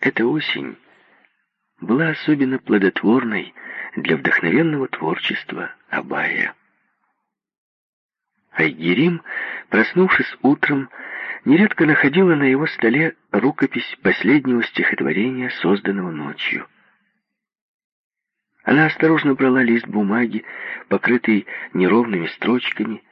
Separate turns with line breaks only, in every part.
эта осень была особенно плодотворной для вдохновенного творчества Абая. Айгерим, проснувшись утром, нередко находила на его столе рукопись последнего стихотворения, созданного ночью. Она осторожно брала лист бумаги, покрытый неровными строчками,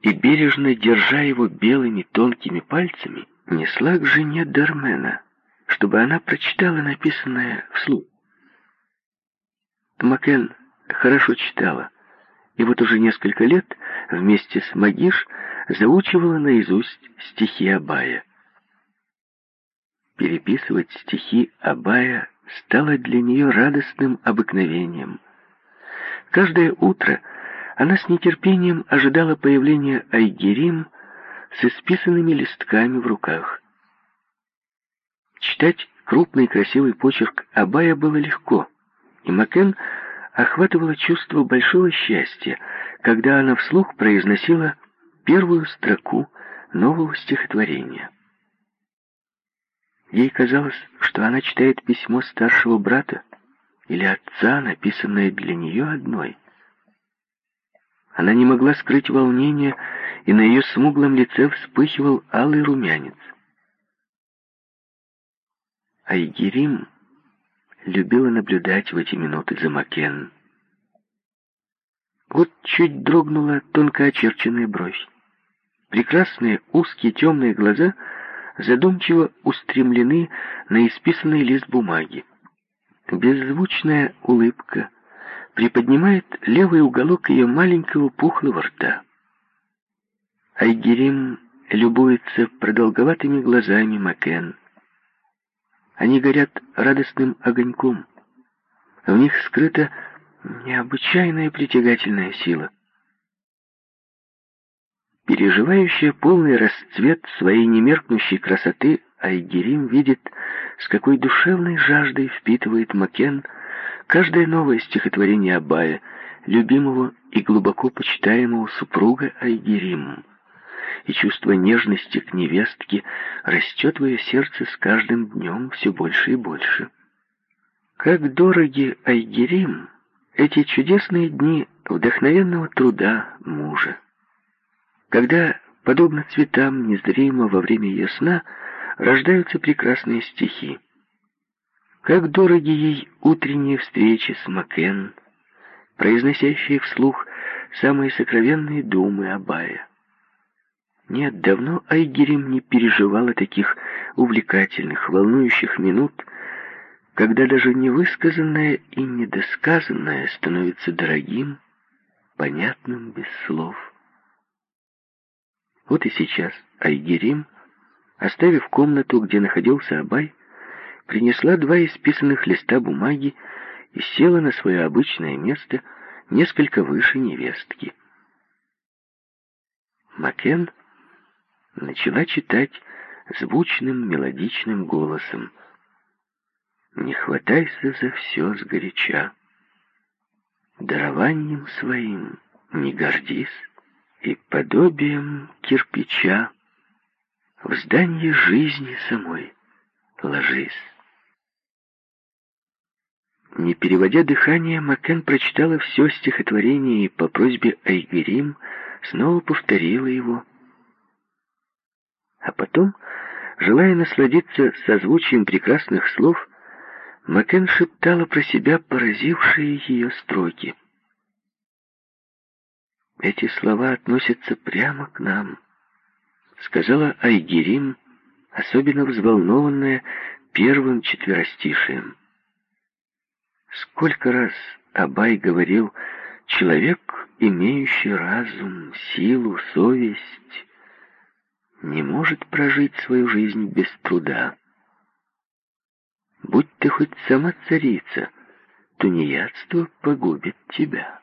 и, бережно держа его белыми тонкими пальцами, несла к жене Дармена, чтобы она прочитала написанное вслух. Макен хорошо читала, и вот уже несколько лет вместе с Магиш заучивала наизусть стихи Абая. Переписывать стихи Абая стало для нее радостным обыкновением. Каждое утро она с нетерпением ожидала появления Айгерим с исписанными листками в руках. Читать крупный красивый почерк Абая было легко, и Макен охватывало чувство большого счастья, когда она вслух произносила первую строку нового стихотворения. Ей казалось, что она читает письмо старшего брата или отца, написанное для нее одной. Она не могла скрыть волнение, и на ее смуглом лице вспыхивал алый румянец. Айгерим любила наблюдать в эти минуты за Макен. Вот чуть дрогнула тонко очерченная бровь. Прекрасные узкие темные глаза задумчиво устремлены на исписанный лист бумаги. Беззвучная улыбка приподнимает левый уголок ее маленького пухлого рта. Айгерим любуется продолговатыми глазами Макен. Они горят радостным огоньком. В них скрыта необычайная притягательная сила. Переживающая полный расцвет своей немеркнущей красоты, Айгерим видит, с какой душевной жаждой впитывает Макен каждое новое стихотворение Абая, любимого и глубоко почитаемого супруга Айгерим и чувство нежности к невестке растет в ее сердце с каждым днем все больше и больше. Как дороги Айгерим эти чудесные дни вдохновенного труда мужа. Когда, подобно цветам, незримо во время ее сна, рождаются прекрасные стихи. Как дороги ей утренние встречи с Макен, произносящие вслух самые сокровенные думы Абая. Нет, давно Айгерим не переживала таких увлекательных, волнующих минут, когда даже невысказанное и недосказанное становится дорогим, понятным без слов. Вот и сейчас Айгерим, оставив комнату, где находился Абай, принесла два исписанных листа бумаги и села на свое обычное место несколько выше невестки. Макен начала читать звучным мелодичным голосом. «Не хватайся за все сгоряча, дарованием своим не гордись, и подобием кирпича в здание жизни самой ложись». Не переводя дыхание, Макен прочитала все стихотворение и по просьбе Айгерим снова повторила его — а потом, желая насладиться созвучием прекрасных слов, Макен шептала про себя поразившие ее строки. «Эти слова относятся прямо к нам», — сказала Айгерим, особенно взволнованная первым четверостишием. Сколько раз Абай говорил «человек, имеющий разум, силу, совесть, не может прожить свою жизнь без труда. Будь ты хоть сама царица, тунеядство погубит тебя.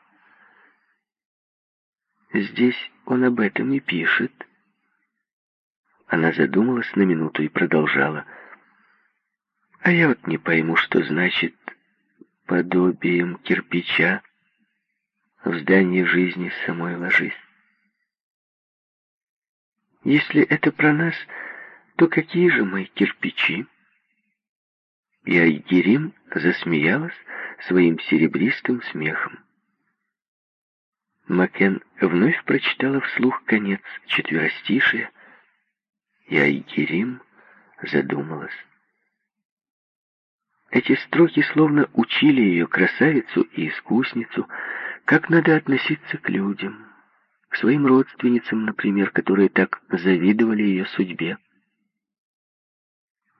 Здесь он об этом и пишет. Она задумалась на минуту и продолжала. А я вот не пойму, что значит подобием кирпича в здании жизни самой ложись. Если это про нас, то какие же мы кирпичи? И Айгерим засмеялась своим серебристым смехом. Макен вновь прочитала вслух конец четверостишия, и Айгерим задумалась. Эти строки словно учили ее, красавицу и искусницу, как надо относиться к людям, к своим родственницам, например, которые так завидовали ее судьбе.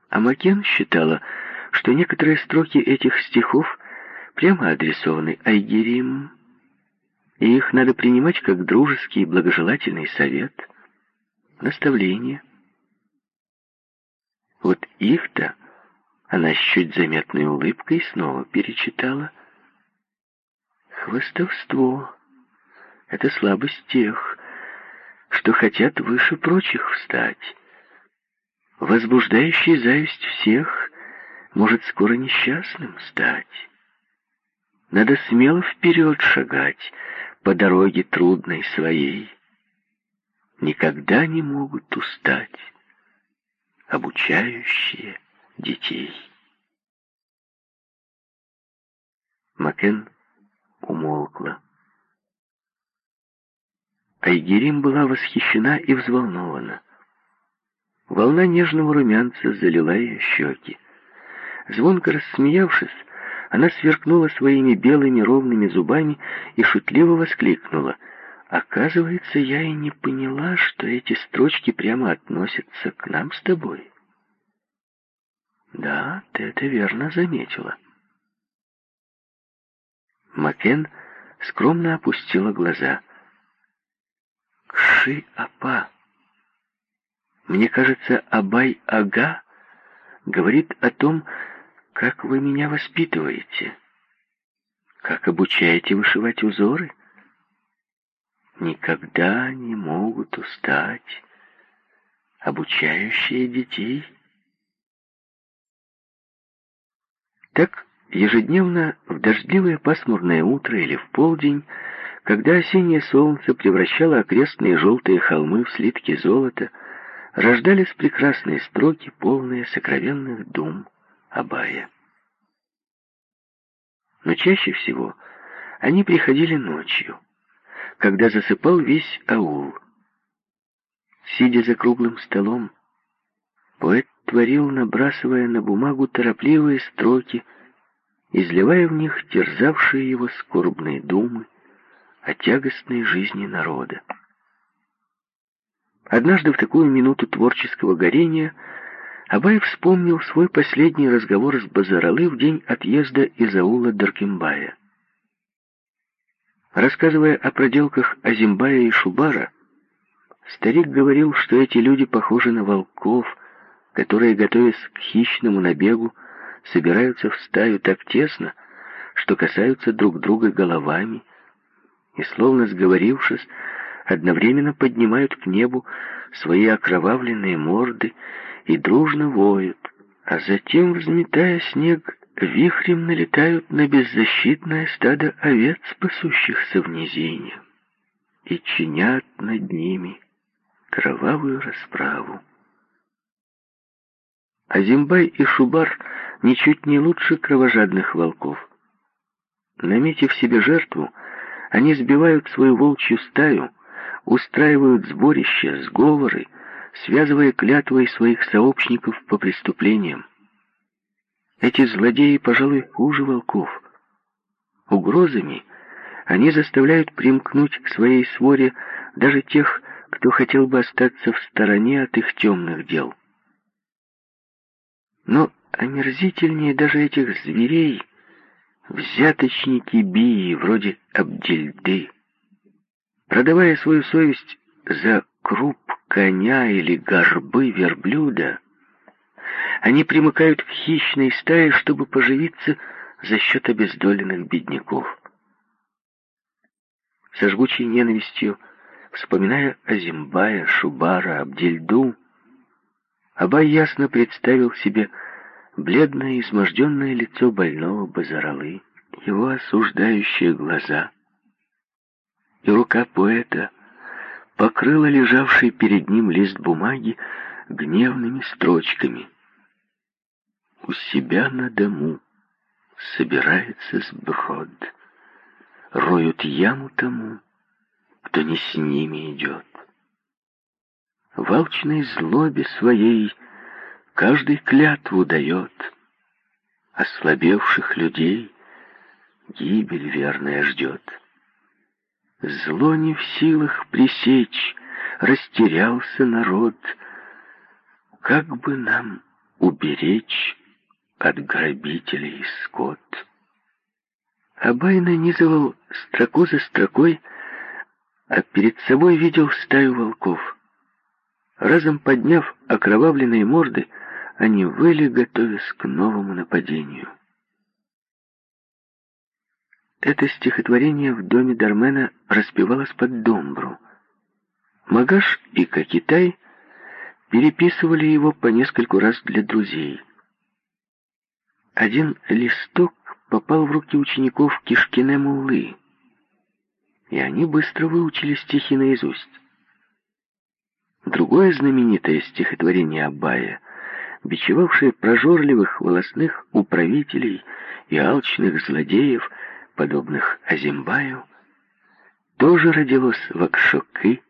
А Макен считала, что некоторые строки этих стихов прямо адресованы Айгерим, и их надо принимать как дружеский благожелательный совет, наставление. Вот их-то она с чуть заметной улыбкой снова перечитала. Хвостовство — это слабость тех, что хотят выше прочих встать. Возбуждающий зависть всех может скоро несчастным стать. Надо смело вперед шагать по дороге трудной своей. Никогда не могут устать обучающие детей. Макен умолкла. Айгерим была восхищена и взволнована. Волна нежного румянца залила ее щеки. Звонко рассмеявшись, она сверкнула своими белыми ровными зубами и шутливо воскликнула. «Оказывается, я и не поняла, что эти строчки прямо относятся к нам с тобой». «Да, ты это верно заметила». Макен скромно опустила глаза. «Кши-апа!» Мне кажется, Абай-ага говорит о том, как вы меня воспитываете, как обучаете вышивать узоры. Никогда не могут устать обучающие детей. Так ежедневно в дождливое пасмурное утро или в полдень, когда осеннее солнце превращало окрестные желтые холмы в слитки золота, рождались прекрасные строки, полные сокровенных дум Абая. Но чаще всего они приходили ночью, когда засыпал весь аул. Сидя за круглым столом, поэт творил, набрасывая на бумагу торопливые строки, изливая в них терзавшие его скорбные думы о тягостной жизни народа. Однажды в такую минуту творческого горения Абай вспомнил свой последний разговор с Базаралы в день отъезда из аула Даркимбая. Рассказывая о проделках Азимбая и Шубара, старик говорил, что эти люди похожи на волков, которые, готовясь к хищному набегу, собираются в стаю так тесно, что касаются друг друга головами, и, словно сговорившись, одновременно поднимают к небу свои окровавленные морды и дружно воют, а затем, взметая снег, вихрем налетают на беззащитное стадо овец, пасущихся в низине, и чинят над ними кровавую расправу. Азимбай и Шубар ничуть не лучше кровожадных волков. Наметив себе жертву, они сбивают свою волчью стаю, устраивают сборища, сговоры, связывая клятвой своих сообщников по преступлениям. Эти злодеи, пожалуй, хуже волков. Угрозами они заставляют примкнуть к своей своре даже тех, кто хотел бы остаться в стороне от их темных дел. Но омерзительнее даже этих зверей взяточники бии, вроде Абдельды, продавая свою совесть за круп коня или горбы верблюда, они примыкают к хищной стае, чтобы поживиться за счет обездоленных бедняков. Со жгучей ненавистью, вспоминая о Зимбая, Шубара, Абдельду, Абай ясно представил себе бледное изможденное лицо больного Базаралы, его осуждающие глаза, и рука поэта покрыла лежавший перед ним лист бумаги гневными строчками. у себя на дому собирается сброд. Роют яму тому, кто не с ними идет. В алчной злобе своей каждый клятву дает. Ослабевших людей гибель верная ждет. Зло не в силах пресечь, растерялся народ. Как бы нам уберечь от грабителей скот? Абай нанизывал строку за строкой, а перед собой видел стаю волков. Разом подняв окровавленные морды, они выли, готовясь к новому нападению. Это стихотворение в доме Дармена распевалось под домбру. Магаш и Кокитай переписывали его по нескольку раз для друзей. Один листок попал в руки учеников Кишкине Муллы, и они быстро выучили стихи наизусть. Другое знаменитое стихотворение Абая, бичевавшее прожорливых волосных управителей и алчных злодеев, подобных Азимбаю, тоже родилось в Акшоки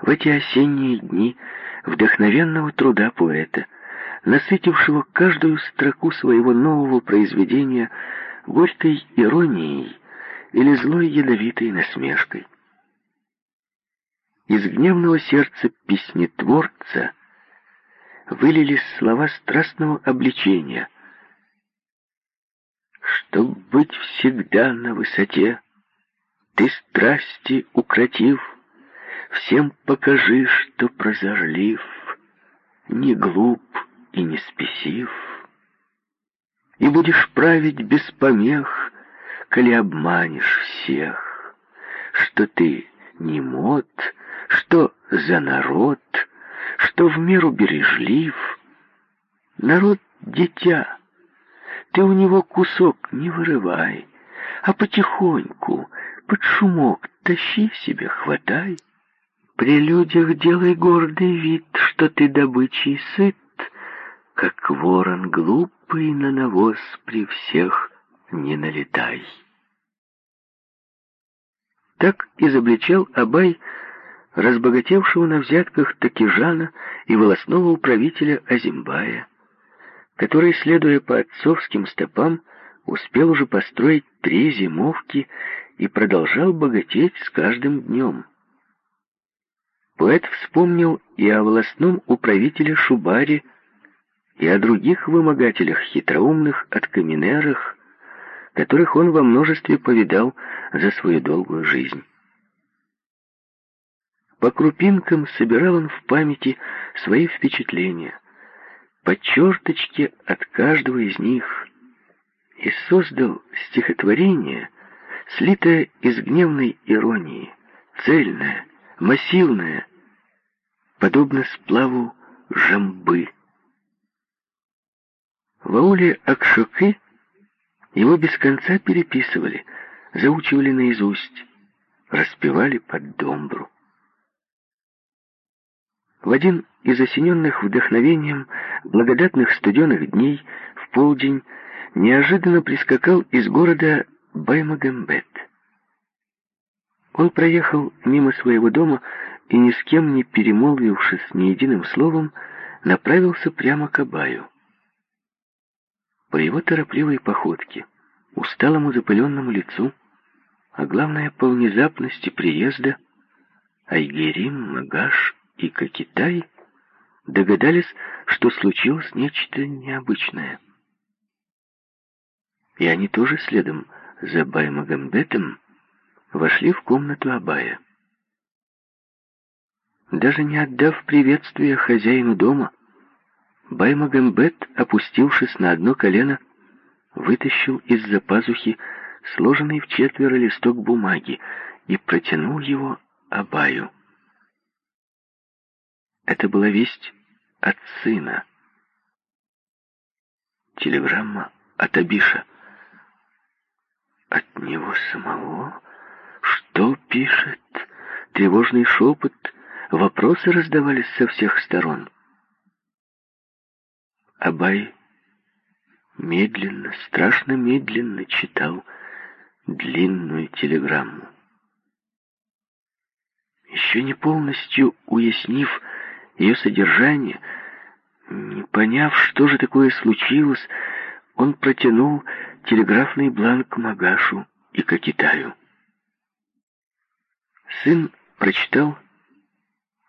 в эти осенние дни вдохновенного труда поэта, насытившего каждую строку своего нового произведения горькой иронией или злой ядовитой насмешкой. Из гневного сердца песнетворца вылились слова страстного обличения — Чтоб быть всегда на высоте, Ты страсти укротив, Всем покажи, что прозорлив, Не глуп и не спесив. И будешь править без помех, Коли обманешь всех, Что ты не мод, что за народ, Что в меру бережлив. Народ — дитя, ты у него кусок не вырывай, а потихоньку, под шумок, тащи себе, хватай. При людях делай гордый вид, что ты добычей сыт, как ворон глупый на навоз при всех не налетай. Так изобличал Абай разбогатевшего на взятках Такижана и волосного управителя Азимбая который, следуя по отцовским стопам, успел уже построить три зимовки и продолжал богатеть с каждым днем. Поэт вспомнил и о волосном управителе Шубаре, и о других вымогателях хитроумных откаминерах, которых он во множестве повидал за свою долгую жизнь. По крупинкам собирал он в памяти свои впечатления — по черточке от каждого из них и создал стихотворение, слитое из гневной иронии, цельное, массивное, подобно сплаву жамбы. В ауле Акшоки его без конца переписывали, заучивали наизусть, распевали под домбру. В один из осененных вдохновением благодатных студеных дней в полдень неожиданно прискакал из города Баймагамбет. Он проехал мимо своего дома и, ни с кем не перемолвившись ни единым словом, направился прямо к Абаю. По его торопливой походке, усталому запыленному лицу, а главное, по внезапности приезда, Айгерим, Магаш и Кокитай догадались, что случилось нечто необычное. И они тоже следом за Баймагамбетом вошли в комнату Абая. Даже не отдав приветствия хозяину дома, Баймагамбет, опустившись на одно колено, вытащил из-за пазухи сложенный в четверо листок бумаги и протянул его Абаю. Это была весть от сына. Телеграмма от Абиша. От него самого? Что пишет? Тревожный шепот, вопросы раздавались со всех сторон. Абай медленно, страшно медленно читал длинную телеграмму. Еще не полностью уяснив ее содержание, не поняв, что же такое случилось, он протянул телеграфный бланк Магашу и Кокитаю. Сын прочитал,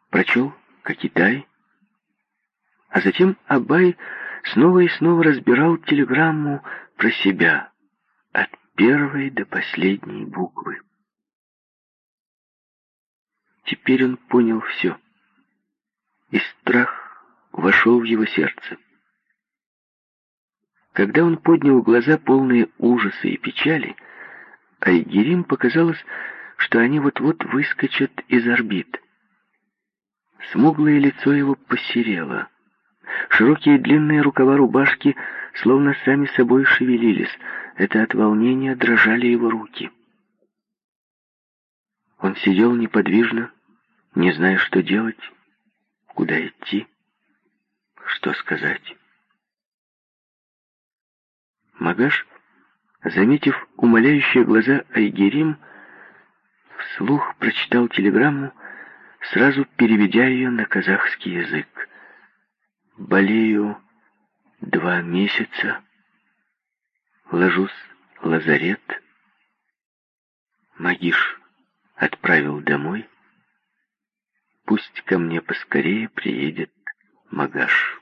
прочел Кокитай, а затем Абай снова и снова разбирал телеграмму про себя от первой до последней буквы. Теперь он понял все, и страх вошел в его сердце. Когда он поднял глаза, полные ужаса и печали, Айгерим показалось, что они вот-вот выскочат из орбит. Смуглое лицо его посерело. Широкие длинные рукава рубашки словно сами собой шевелились. Это от волнения дрожали его руки. Он сидел неподвижно, не зная, что делать, куда идти, что сказать. Магаш, заметив умоляющие глаза Айгерим, вслух прочитал телеграмму, сразу переведя ее на казахский язык. Болею два месяца. Ложусь в лазарет. Магиш отправил домой. Пусть ко мне поскорее приедет Магаш.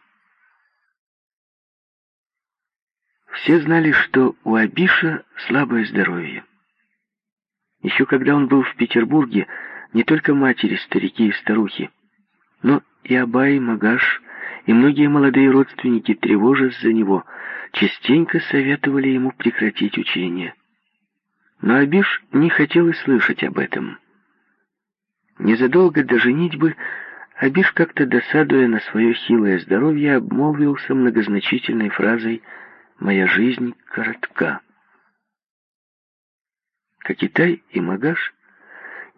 Все знали, что у Абиша слабое здоровье. Еще когда он был в Петербурге, не только матери, старики и старухи, но и Абай, Магаш и многие молодые родственники, тревожась за него, частенько советовали ему прекратить учение. Но Абиш не хотел и слышать об этом. Незадолго до женитьбы Абиш, как-то досадуя на свое хилое здоровье, обмолвился многозначительной фразой «Моя жизнь коротка». Кокитай и Магаш,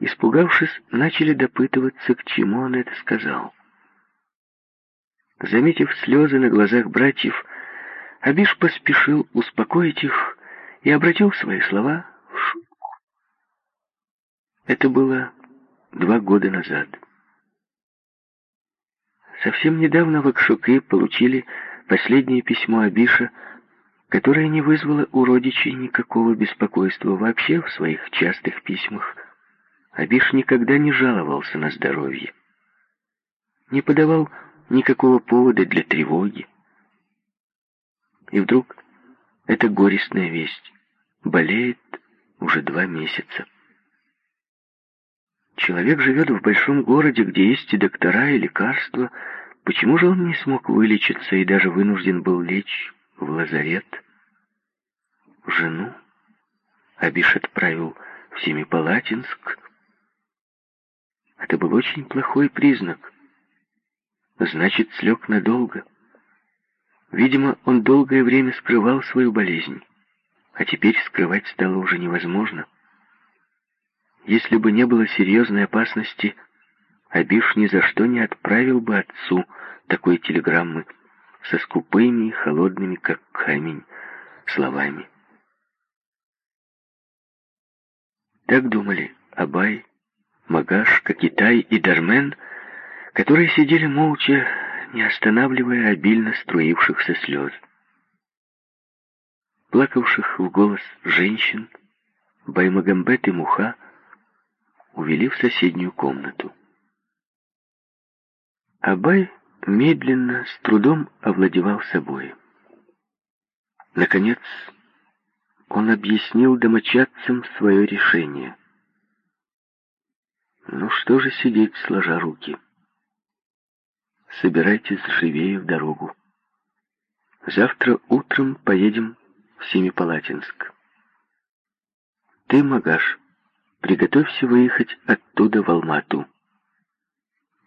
испугавшись, начали допытываться, к чему он это сказал. Заметив слезы на глазах братьев, Абиш поспешил успокоить их и обратил свои слова в шутку. Это было два года назад. Совсем недавно в Акшуке получили последнее письмо Абиша, которое не вызвало у родичей никакого беспокойства вообще в своих частых письмах. Абиш никогда не жаловался на здоровье, не подавал никакого повода для тревоги. И вдруг эта горестная весть болеет уже два месяца. Человек живет в большом городе, где есть и доктора, и лекарства. Почему же он не смог вылечиться и даже вынужден был лечь в лазарет? Жену Абиш отправил в Семипалатинск. Это был очень плохой признак. Значит, слег надолго. Видимо, он долгое время скрывал свою болезнь, а теперь скрывать стало уже невозможно. Если бы не было серьезной опасности, Абиш ни за что не отправил бы отцу такой телеграммы со скупыми и холодными, как камень, словами. Так думали Абай, Магаш, Кокитай и Дармен — которые сидели молча, не останавливая обильно струившихся слез. Плакавших в голос женщин, Баймагамбет и Муха увели в соседнюю комнату. Абай медленно, с трудом овладевал собой. Наконец, он объяснил домочадцам свое решение. Ну что же сидеть, сложа руки? собирайтесь живее в дорогу. Завтра утром поедем в Семипалатинск. Ты, Магаш, приготовься выехать оттуда в Алмату.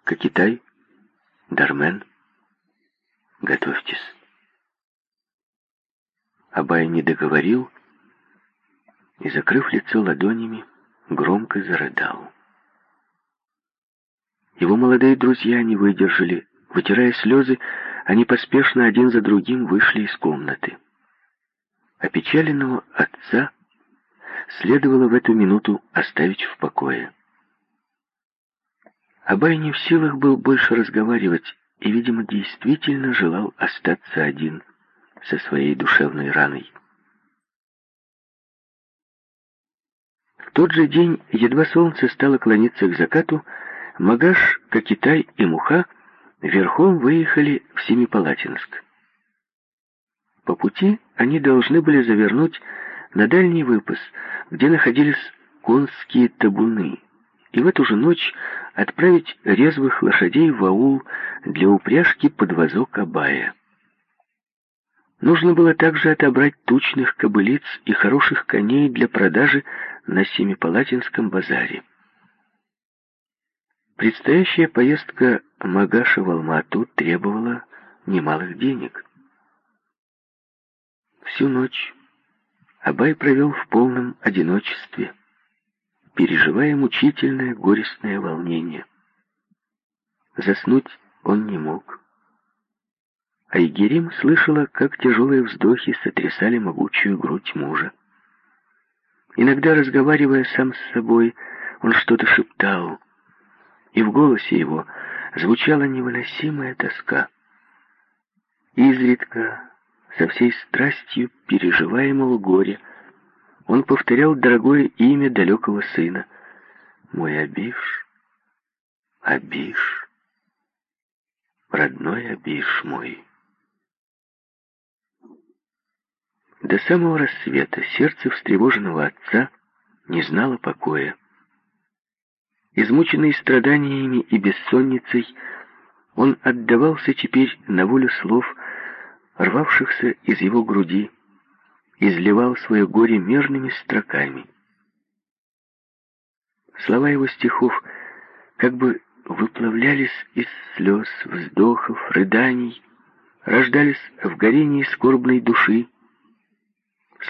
Кокитай, Дармен, готовьтесь. Абай не договорил и, закрыв лицо ладонями, громко зарыдал. Его молодые друзья не выдержали Вытирая слезы, они поспешно один за другим вышли из комнаты. Опечаленного отца следовало в эту минуту оставить в покое. Абай не в силах был больше разговаривать и, видимо, действительно желал остаться один со своей душевной раной. В тот же день, едва солнце стало клониться к закату, Магаш, Кокитай и Муха верхом выехали в Семипалатинск. По пути они должны были завернуть на дальний выпас, где находились конские табуны, и в эту же ночь отправить резвых лошадей в аул для упряжки под вазок Абая. Нужно было также отобрать тучных кобылиц и хороших коней для продажи на Семипалатинском базаре. Предстоящая поездка Магаша в Алмату требовала немалых денег. Всю ночь Абай провел в полном одиночестве, переживая мучительное горестное волнение. Заснуть он не мог. А Игерим слышала, как тяжелые вздохи сотрясали могучую грудь мужа. Иногда, разговаривая сам с собой, он что-то шептал, и в голосе его звучала невыносимая тоска. Изредка со всей страстью переживаемого горя, он повторял дорогое имя далекого сына. «Мой Абиш, Абиш, родной Абиш мой». До самого рассвета сердце встревоженного отца не знало покоя. Измученный страданиями и бессонницей, он отдавался теперь на волю слов, рвавшихся из его груди, изливал свое горе мерными строками. Слова его стихов как бы выплавлялись из слез, вздохов, рыданий, рождались в горении скорбной души.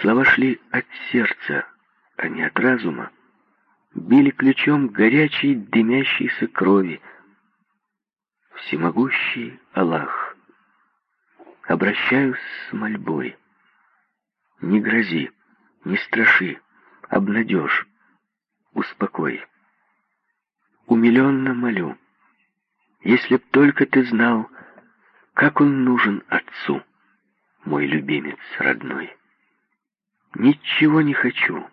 Слова шли от сердца, а не от разума, били ключом горячей дымящейся крови. Всемогущий Аллах, обращаюсь с мольбой. Не грози, не страши, обнадежь, успокой. Умиленно молю, если б только ты знал, как он нужен отцу, мой любимец родной. Ничего не хочу,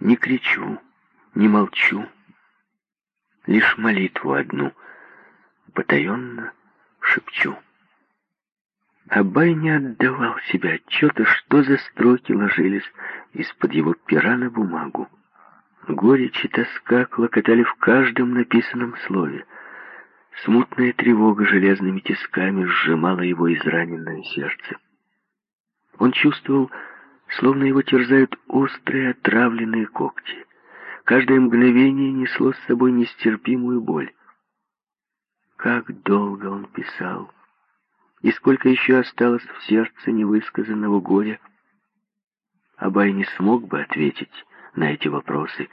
не кричу, не молчу, лишь молитву одну потаенно шепчу. Абай не отдавал себе отчета, что за строки ложились из-под его пера на бумагу. Горечь и тоска клокотали в каждом написанном слове. Смутная тревога железными тисками сжимала его израненное сердце. Он чувствовал, словно его терзают острые отравленные когти. Каждое мгновение несло с собой нестерпимую боль. Как долго он писал и сколько еще осталось в сердце невысказанного горя. Абай не смог бы ответить на эти вопросы.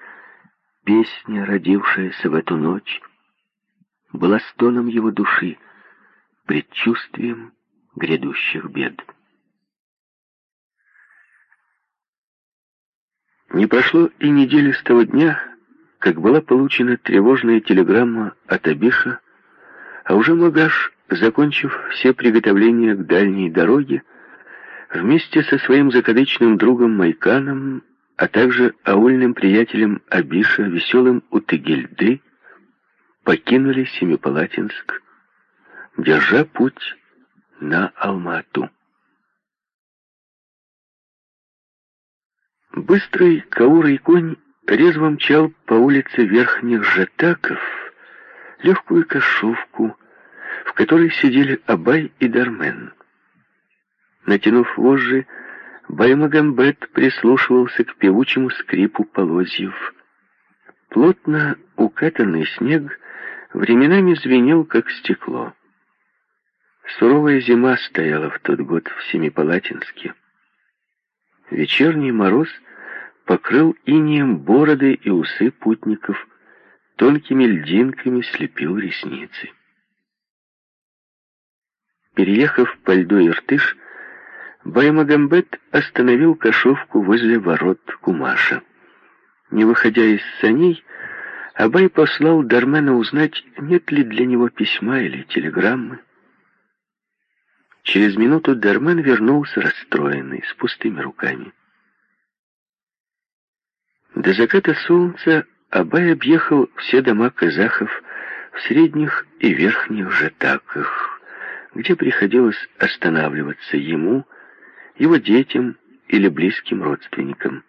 Песня, родившаяся в эту ночь, была стоном его души, предчувствием грядущих бед. Не прошло и недели с того дня, как была получена тревожная телеграмма от Абиша, а уже Магаш Закончив все приготовления к дальней дороге, вместе со своим закадычным другом Майканом, а также аульным приятелем Абиша, веселым Утыгельды, покинули Семипалатинск, держа путь на Алмату. Быстрый каурый конь резво мчал по улице Верхних Жатаков легкую кошовку, в которой сидели Абай и Дармен. Натянув вожжи, Баймагамбет прислушивался к певучему скрипу полозьев. Плотно укатанный снег временами звенел, как стекло. Суровая зима стояла в тот год в Семипалатинске. Вечерний мороз покрыл инеем бороды и усы путников, тонкими льдинками слепил ресницы. Переехав по льду Иртыш, Баймагамбет остановил кошовку возле ворот Кумаша. Не выходя из саней, Абай послал Дармена узнать, нет ли для него письма или телеграммы. Через минуту Дармен вернулся расстроенный, с пустыми руками. До заката солнца Абай объехал все дома казахов в средних и верхних жатаках, где приходилось останавливаться ему, его детям или близким родственникам.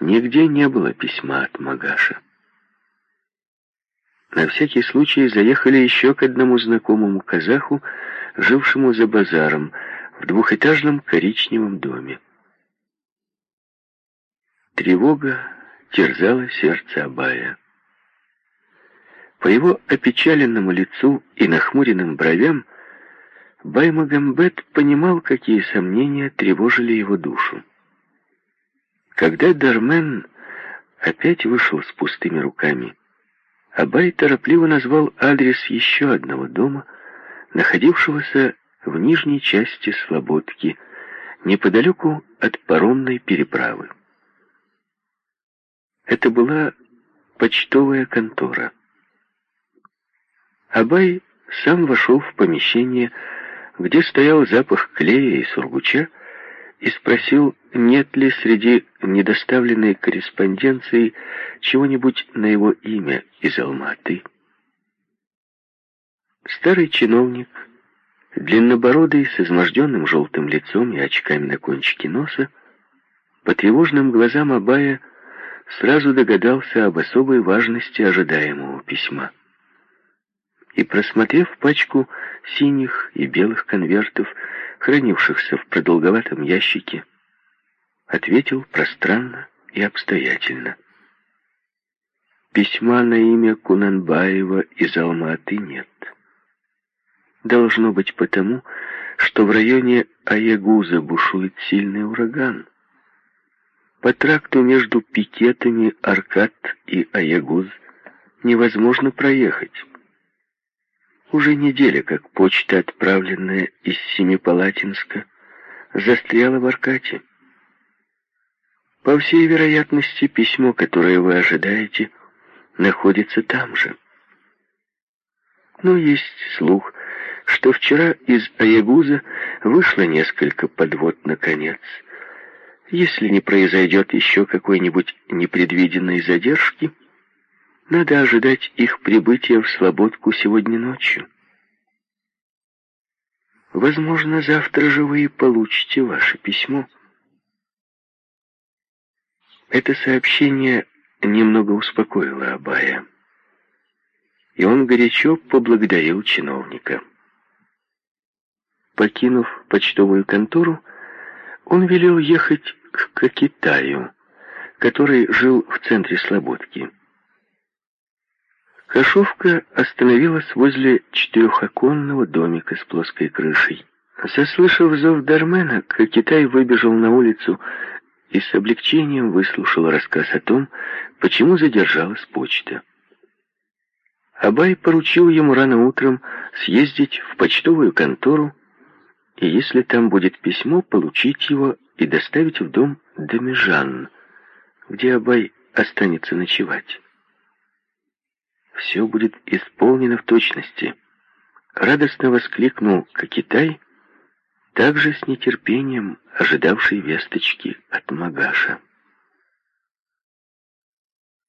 Нигде не было письма от Магаша. На всякий случай заехали еще к одному знакомому казаху, жившему за базаром, в двухэтажном коричневом доме. Тревога терзала сердце Абая. По его опечаленному лицу и нахмуренным бровям Баймагамбет понимал, какие сомнения тревожили его душу. Когда Дармен опять вышел с пустыми руками, Абай торопливо назвал адрес еще одного дома, находившегося в нижней части Слободки, неподалеку от паромной переправы. Это была почтовая контора. Абай сам вошел в помещение, где стоял запах клея и сургуча, и спросил, нет ли среди недоставленной корреспонденции чего-нибудь на его имя из Алматы. Старый чиновник, длиннобородый, с изможденным желтым лицом и очками на кончике носа, по тревожным глазам Абая сразу догадался об особой важности ожидаемого письма. И, просмотрев пачку синих и белых конвертов, хранившихся в продолговатом ящике, ответил пространно и обстоятельно. Письма на имя Кунанбаева из Алматы нет. Должно быть потому, что в районе Аягуза бушует сильный ураган. По тракту между пикетами Аркад и Аягуз невозможно проехать. Уже неделя, как почта, отправленная из Семипалатинска, застряла в Аркате. По всей вероятности, письмо, которое вы ожидаете, находится там же. Но есть слух, что вчера из Аягуза вышло несколько подвод наконец. Если не произойдет еще какой-нибудь непредвиденной задержки, надо ожидать их прибытия в Слободку сегодня ночью. Возможно, завтра же вы и получите ваше письмо. Это сообщение немного успокоило Абая, и он горячо поблагодарил чиновника. Покинув почтовую контору, он велел ехать к Китаю, который жил в центре Слободки. Кашовка остановилась возле четырехоконного домика с плоской крышей. Заслышав зов Дармена, Китай выбежал на улицу и с облегчением выслушал рассказ о том, почему задержалась почта. Абай поручил ему рано утром съездить в почтовую контору и, если там будет письмо, получить его и доставить в дом Дамижан, где Абай останется ночевать. Все будет исполнено в точности. Радостно воскликнул Кокитай, также с нетерпением ожидавший весточки от Магаша.